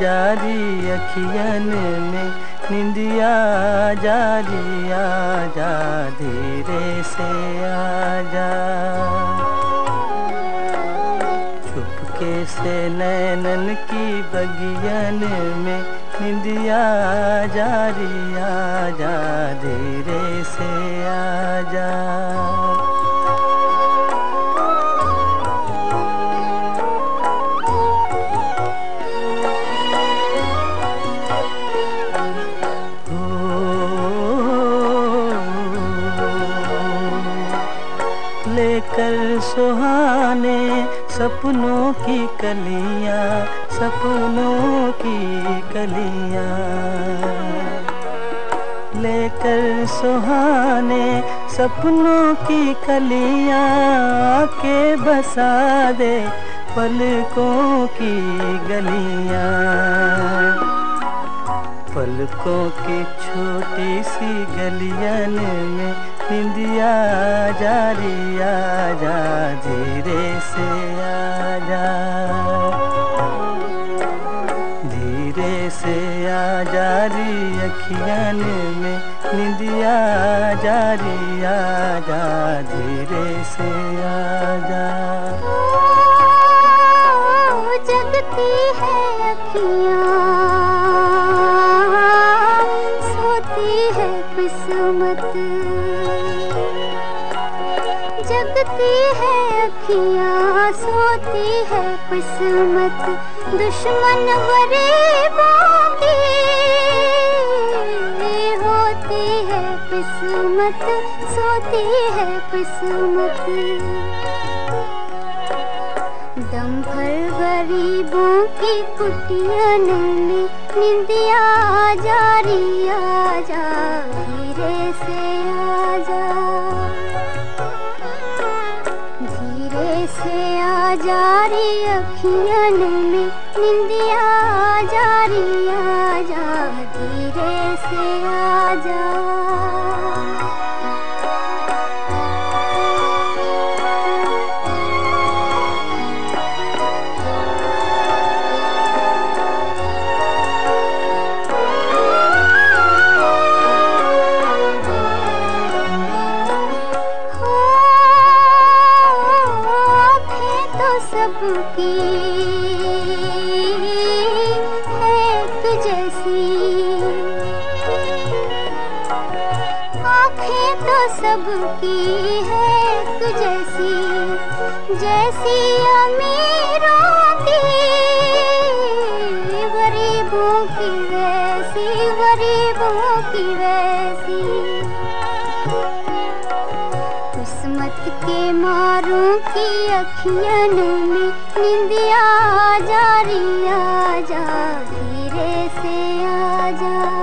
जारी अखियन में निंदिया जारी, आजा धीरे से आ जा चुपके से नैनन की बगियन में निंदिया जारी, आजा धीरे से आ लेकर सुहाने, सपनों की कलियाँ, सपनों की कलियाँ। लेकर सुहाने, सपनों की कलियाँ के बसा दे, पलकों की गलियाँ। पलकों की छोटी सी गलियन में निंदिया जारी आजा धीरे से आजा। धीरे से आजा री अखियन में निंदिया जा जारी आजा। धीरे से आजा। जगती है अखियाँ। सोती है किस्मत। जगती है अखियाँ। सोती है किस्मत, दुश्मन गरीबों की। होती है किस्मत, सोती है किस्मत। दम भर गरीबों की कुटियन में निंदिया जारी आजा धीरे से आजा में निंदिया जा रिया जा धीरे से आ सबकी आँखें तो सबकी है एक जैसी जैसी अमीरों की। गरीबों की वैसी, गरीबों की वैसी। किस्मत के मारों की अखियन में निंदिया जारी आजा धीरे से आजा